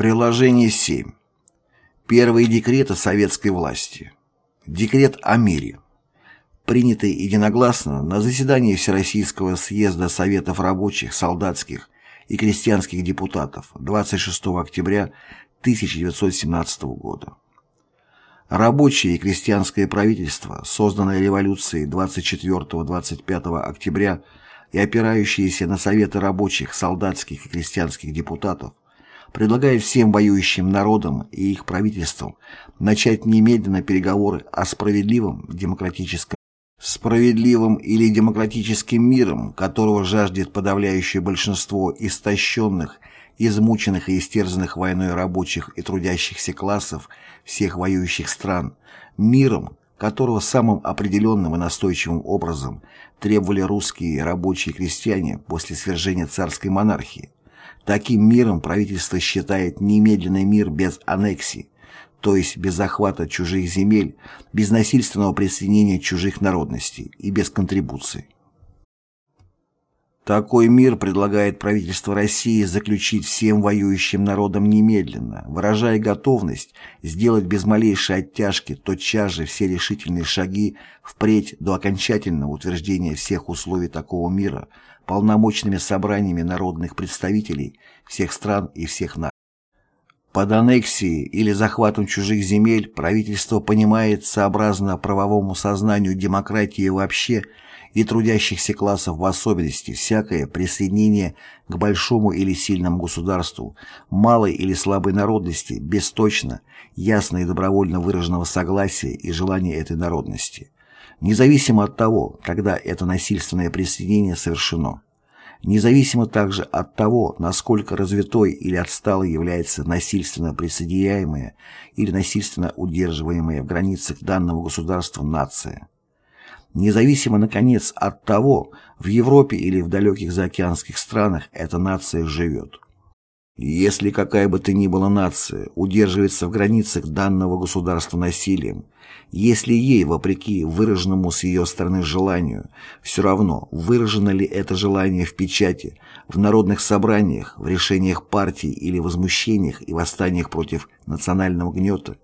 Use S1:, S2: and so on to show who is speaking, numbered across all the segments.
S1: Приложение 7. Первые декреты советской власти. Декрет о мире. Принятый единогласно на заседании Всероссийского съезда Советов рабочих, солдатских и крестьянских депутатов 26 октября 1917 года. Рабочее и крестьянское правительство, созданное революцией 24-25 октября и опирающееся на Советы рабочих, солдатских и крестьянских депутатов, предлагает всем воюющим народам и их правительствам начать немедленно переговоры о справедливом демократическом справедливым или демократическим миром, которого жаждет подавляющее большинство истощенных, измученных и истерзанных войной рабочих и трудящихся классов всех воюющих стран, миром, которого самым определенным и настойчивым образом требовали русские рабочие крестьяне после свержения царской монархии. Таким миром правительство считает немедленный мир без аннексии, то есть без захвата чужих земель, без насильственного присоединения чужих народностей и без контрибуций. Такой мир предлагает правительство России заключить всем воюющим народам немедленно, выражая готовность сделать без малейшей оттяжки тотчас же все решительные шаги впредь до окончательного утверждения всех условий такого мира полномочными собраниями народных представителей всех стран и всех наций. Под аннексией или захватом чужих земель правительство понимает сообразно правовому сознанию демократии вообще и трудящихся классов в особенности всякое присоединение к большому или сильному государству, малой или слабой народности без точно, ясно и добровольно выраженного согласия и желания этой народности, независимо от того, когда это насильственное присоединение совершено независимо также от того, насколько развитой или отсталой является насильственно присоединяемая или насильственно удерживаемая в границах данного государства нация. Независимо, наконец, от того, в Европе или в далеких заокеанских странах эта нация живет. Если какая бы то ни была нация удерживается в границах данного государства насилием, если ей, вопреки выраженному с ее стороны желанию, все равно, выражено ли это желание в печати, в народных собраниях, в решениях партий или возмущениях и восстаниях против национального гнета,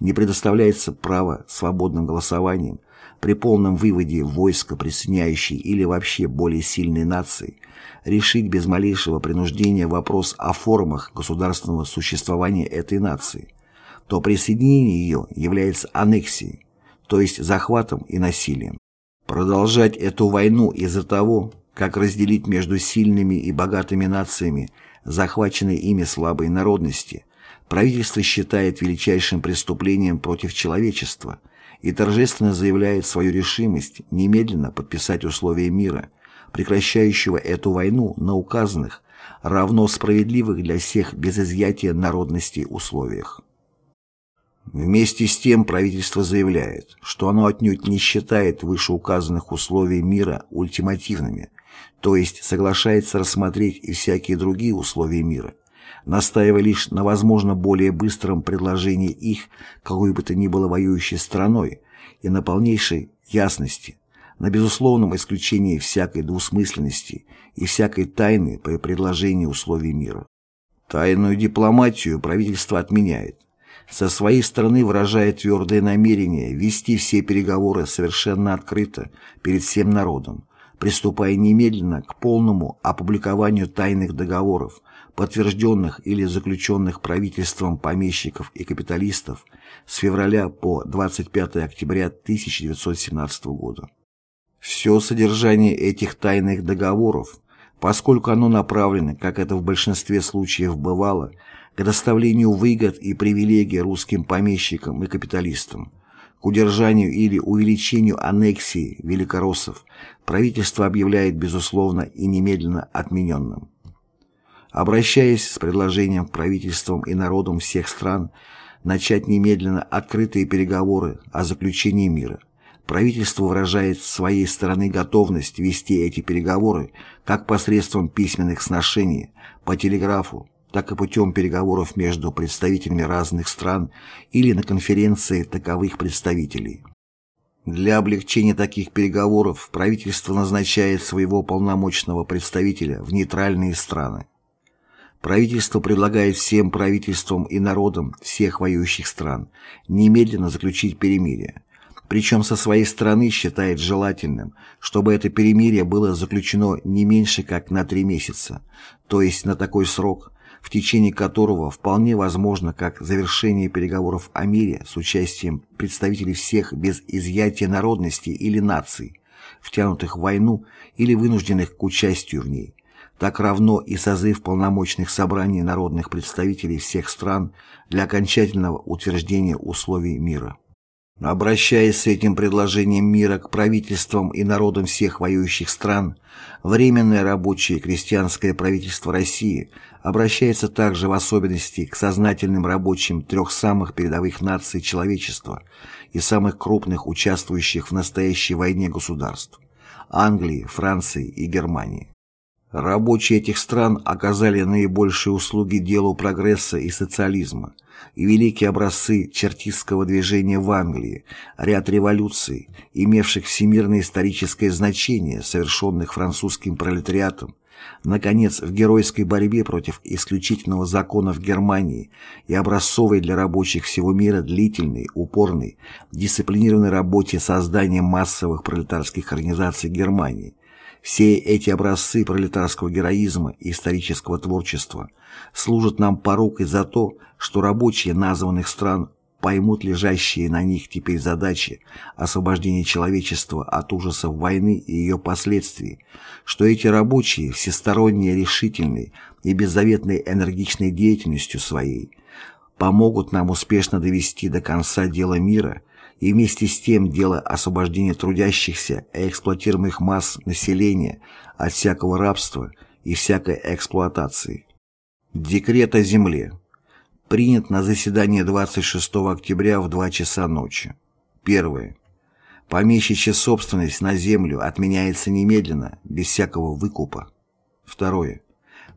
S1: не предоставляется право свободным голосованием, при полном выводе войска, присоединяющей или вообще более сильной нации, решить без малейшего принуждения вопрос о формах государственного существования этой нации, то присоединение ее является аннексией, то есть захватом и насилием. Продолжать эту войну из-за того, как разделить между сильными и богатыми нациями захваченные ими слабые народности, правительство считает величайшим преступлением против человечества и торжественно заявляет свою решимость немедленно подписать условия мира, прекращающего эту войну на указанных, равно справедливых для всех без изъятия народности условиях. Вместе с тем правительство заявляет, что оно отнюдь не считает вышеуказанных условий мира ультимативными, то есть соглашается рассмотреть и всякие другие условия мира, настаивая лишь на возможно более быстром предложении их какой бы то ни было воюющей страной и на полнейшей ясности, на безусловном исключении всякой двусмысленности и всякой тайны при предложении условий мира. Тайную дипломатию правительство отменяет. Со своей стороны выражает твердое намерение вести все переговоры совершенно открыто перед всем народом, приступая немедленно к полному опубликованию тайных договоров, подтвержденных или заключенных правительством помещиков и капиталистов с февраля по 25 октября 1917 года. Все содержание этих тайных договоров, поскольку оно направлено, как это в большинстве случаев бывало, к доставлению выгод и привилегий русским помещикам и капиталистам, к удержанию или увеличению аннексии великороссов, правительство объявляет безусловно и немедленно отмененным. Обращаясь с предложением к правительствам и народам всех стран начать немедленно открытые переговоры о заключении мира, правительство выражает с своей стороны готовность вести эти переговоры как посредством письменных сношений, по телеграфу, так и путем переговоров между представителями разных стран или на конференции таковых представителей. Для облегчения таких переговоров правительство назначает своего полномочного представителя в нейтральные страны. Правительство предлагает всем правительствам и народам всех воюющих стран немедленно заключить перемирие, причем со своей стороны считает желательным, чтобы это перемирие было заключено не меньше как на три месяца, то есть на такой срок, в течение которого вполне возможно как завершение переговоров о мире с участием представителей всех без изъятия народности или наций, втянутых в войну или вынужденных к участию в ней, так равно и созыв полномочных собраний народных представителей всех стран для окончательного утверждения условий мира. Обращаясь с этим предложением мира к правительствам и народам всех воюющих стран, Временное рабочее и крестьянское правительство России обращается также в особенности к сознательным рабочим трех самых передовых наций человечества и самых крупных участвующих в настоящей войне государств – Англии, Франции и Германии. Рабочие этих стран оказали наибольшие услуги делу прогресса и социализма, и великие образцы чертистского движения в Англии, ряд революций, имевших всемирное историческое значение, совершенных французским пролетариатом, наконец, в геройской борьбе против исключительного закона в Германии и образцовой для рабочих всего мира длительной, упорной, дисциплинированной работе создания массовых пролетарских организаций Германии, все эти образцы пролетарского героизма и исторического творчества служат нам порукой за то, что рабочие названных стран поймут лежащие на них теперь задачи освобождения человечества от ужасов войны и ее последствий, что эти рабочие всесторонне решительной и беззаветной энергичной деятельностью своей помогут нам успешно довести до конца дело мира и вместе с тем дело освобождения трудящихся и эксплуатируемых масс населения от всякого рабства и всякой эксплуатации. Декрет о земле. Принят на заседании 26 октября в 2 часа ночи. Первое. Помещичья собственность на землю отменяется немедленно, без всякого выкупа. Второе.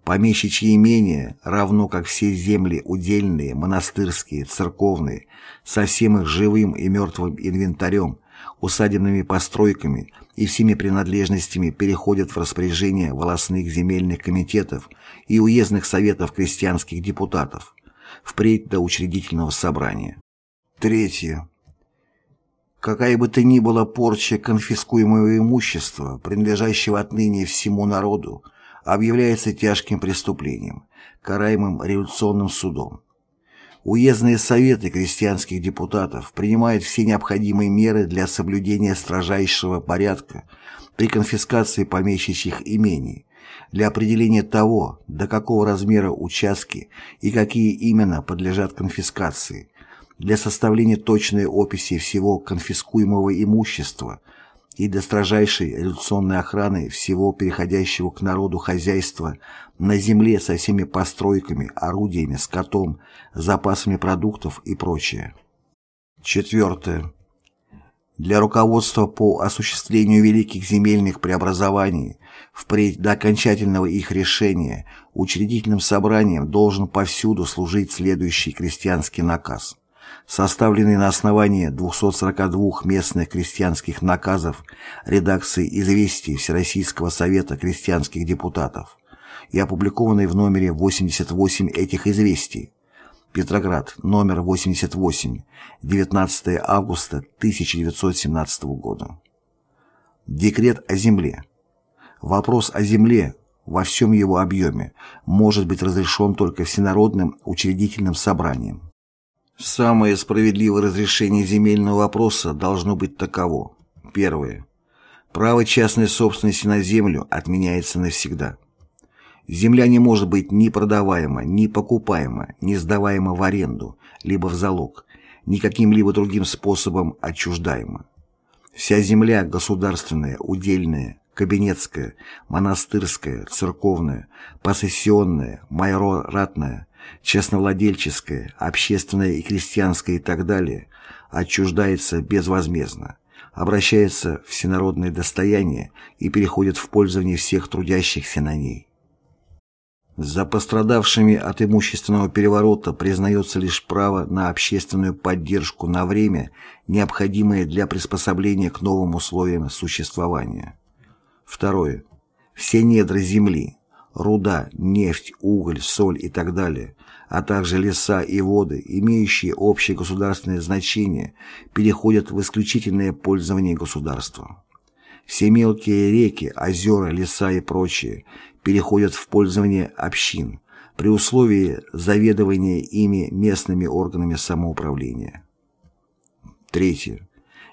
S1: Помещичьи имения, равно как все земли удельные, монастырские, церковные, со всем их живым и мертвым инвентарем, усадебными постройками и всеми принадлежностями переходят в распоряжение волосных земельных комитетов и уездных советов крестьянских депутатов, впредь до учредительного собрания. Третье. Какая бы то ни была порча конфискуемого имущества, принадлежащего отныне всему народу, объявляется тяжким преступлением, караемым революционным судом. Уездные советы крестьянских депутатов принимают все необходимые меры для соблюдения строжайшего порядка при конфискации помещичьих имений, для определения того, до какого размера участки и какие именно подлежат конфискации, для составления точной описи всего конфискуемого имущества – и до строжайшей революционной охраны всего переходящего к народу хозяйства на земле со всеми постройками, орудиями, скотом, запасами продуктов и прочее. Четвертое. Для руководства по осуществлению великих земельных преобразований впредь до окончательного их решения учредительным собранием должен повсюду служить следующий крестьянский наказ – составленный на основании 242 местных крестьянских наказов редакции «Известий» Всероссийского совета крестьянских депутатов и опубликованный в номере 88 этих «Известий». Петроград, номер 88, 19 августа 1917 года. Декрет о земле. Вопрос о земле во всем его объеме может быть разрешен только всенародным учредительным собранием. Самое справедливое разрешение земельного вопроса должно быть таково. Первое. Право частной собственности на землю отменяется навсегда. Земля не может быть ни продаваема, ни покупаема, ни сдаваема в аренду, либо в залог, ни каким-либо другим способом отчуждаема. Вся земля государственная, удельная, кабинетская, монастырская, церковная, посессионная, майоратная, частновладельческое, общественное и крестьянское и так далее, отчуждается безвозмездно, обращается в всенародное достояние и переходит в пользование всех трудящихся на ней. За пострадавшими от имущественного переворота признается лишь право на общественную поддержку на время, необходимое для приспособления к новым условиям существования. Второе. Все недра земли, руда, нефть, уголь, соль и так далее, а также леса и воды, имеющие общее государственное значение, переходят в исключительное пользование государства. Все мелкие реки, озера, леса и прочее переходят в пользование общин при условии заведования ими местными органами самоуправления. Третье.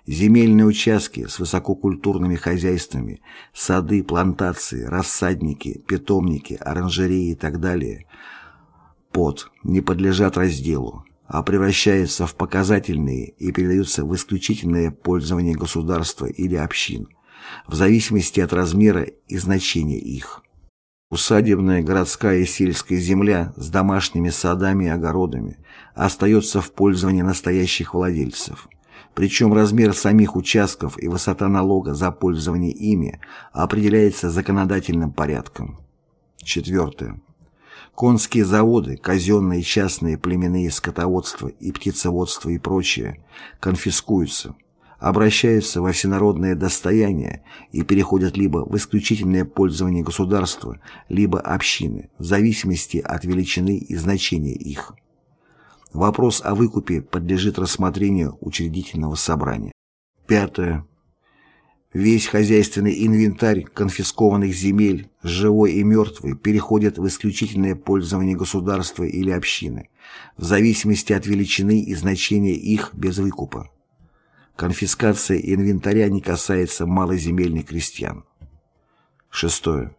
S1: Земельные участки с высококультурными хозяйствами, сады, плантации, рассадники, питомники, оранжереи и так далее под не подлежат разделу, а превращаются в показательные и передаются в исключительное пользование государства или общин, в зависимости от размера и значения их. Усадебная, городская и сельская земля с домашними садами и огородами остается в пользовании настоящих владельцев – причем размер самих участков и высота налога за пользование ими определяется законодательным порядком. Четвертое. Конские заводы, казенные, частные, племенные скотоводства и птицеводство и прочее конфискуются, обращаются во всенародное достояние и переходят либо в исключительное пользование государства, либо общины, в зависимости от величины и значения их. Вопрос о выкупе подлежит рассмотрению учредительного собрания. Пятое. Весь хозяйственный инвентарь конфискованных земель, живой и мертвый, переходит в исключительное пользование государства или общины, в зависимости от величины и значения их без выкупа. Конфискация инвентаря не касается малоземельных крестьян. Шестое.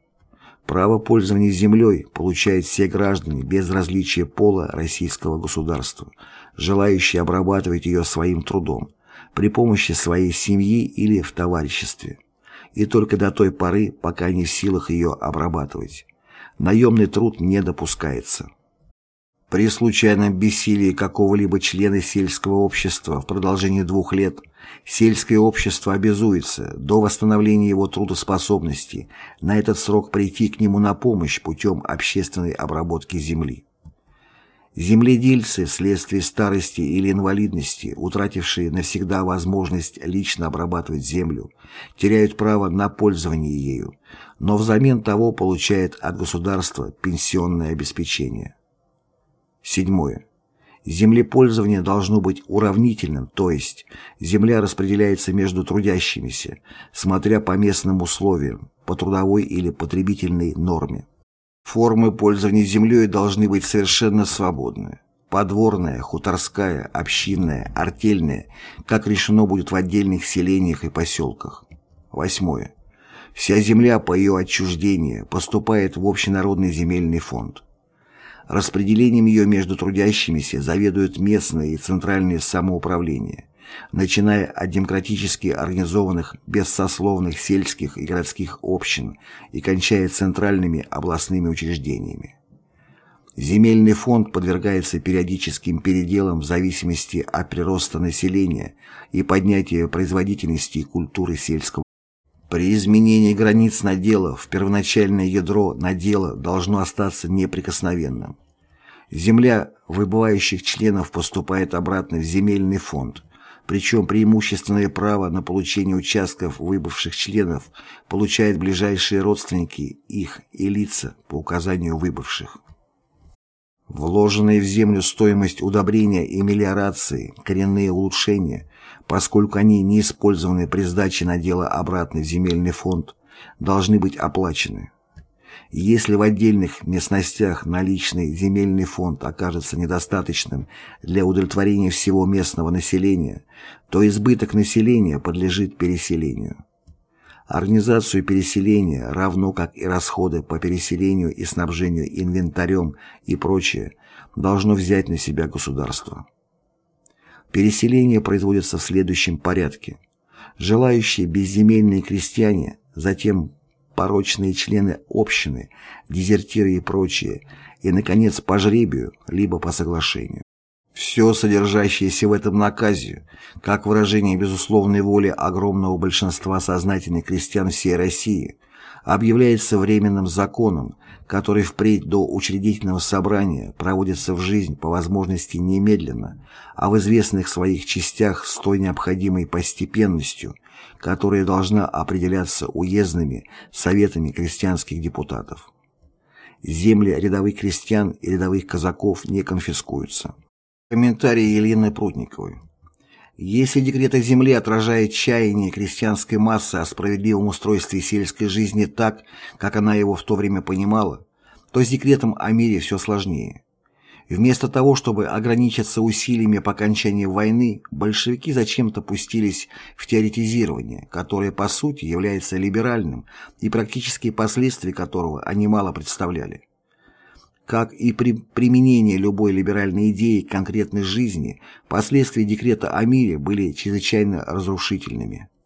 S1: Право пользования землей получают все граждане без различия пола российского государства, желающие обрабатывать ее своим трудом, при помощи своей семьи или в товариществе, и только до той поры, пока не в силах ее обрабатывать. Наемный труд не допускается. При случайном бессилии какого-либо члена сельского общества в продолжении двух лет сельское общество обязуется до восстановления его трудоспособности на этот срок прийти к нему на помощь путем общественной обработки земли. Земледельцы вследствие старости или инвалидности, утратившие навсегда возможность лично обрабатывать землю, теряют право на пользование ею, но взамен того получают от государства пенсионное обеспечение. Седьмое. Землепользование должно быть уравнительным, то есть земля распределяется между трудящимися, смотря по местным условиям, по трудовой или потребительной норме. Формы пользования землей должны быть совершенно свободны. Подворная, хуторская, общинная, артельная, как решено будет в отдельных селениях и поселках. Восьмое. Вся земля по ее отчуждению поступает в общенародный земельный фонд. Распределением ее между трудящимися заведуют местные и центральные самоуправления, начиная от демократически организованных бессословных сельских и городских общин и кончая центральными областными учреждениями. Земельный фонд подвергается периодическим переделам в зависимости от прироста населения и поднятия производительности и культуры сельского при изменении границ наделов первоначальное ядро надела должно остаться неприкосновенным. Земля выбывающих членов поступает обратно в земельный фонд, причем преимущественное право на получение участков выбывших членов получают ближайшие родственники их и лица по указанию выбывших. Вложенная в землю стоимость удобрения и мелиорации, коренные улучшения поскольку они не использованы при сдаче надела обратно в земельный фонд, должны быть оплачены. Если в отдельных местностях наличный земельный фонд окажется недостаточным для удовлетворения всего местного населения, то избыток населения подлежит переселению. Организацию переселения, равно как и расходы по переселению и снабжению инвентарем и прочее, должно взять на себя государство. Переселение производится в следующем порядке. Желающие безземельные крестьяне, затем порочные члены общины, дезертиры и прочие, и, наконец, по жребию, либо по соглашению. Все содержащееся в этом наказе, как выражение безусловной воли огромного большинства сознательных крестьян всей России, объявляется временным законом, который впредь до учредительного собрания проводится в жизнь по возможности немедленно, а в известных своих частях с той необходимой постепенностью, которая должна определяться уездными советами крестьянских депутатов. земли рядовых крестьян и рядовых казаков не конфискуются. Комментарий Елены Прудниковой. Если декрет о земле отражает чаяние крестьянской массы о справедливом устройстве сельской жизни так, как она его в то время понимала, то с декретом о мире все сложнее. Вместо того, чтобы ограничиться усилиями по окончании войны, большевики зачем-то пустились в теоретизирование, которое по сути является либеральным и практические последствия которого они мало представляли. Как и при применении любой либеральной идеи к конкретной жизни, последствия декрета о мире были чрезвычайно разрушительными.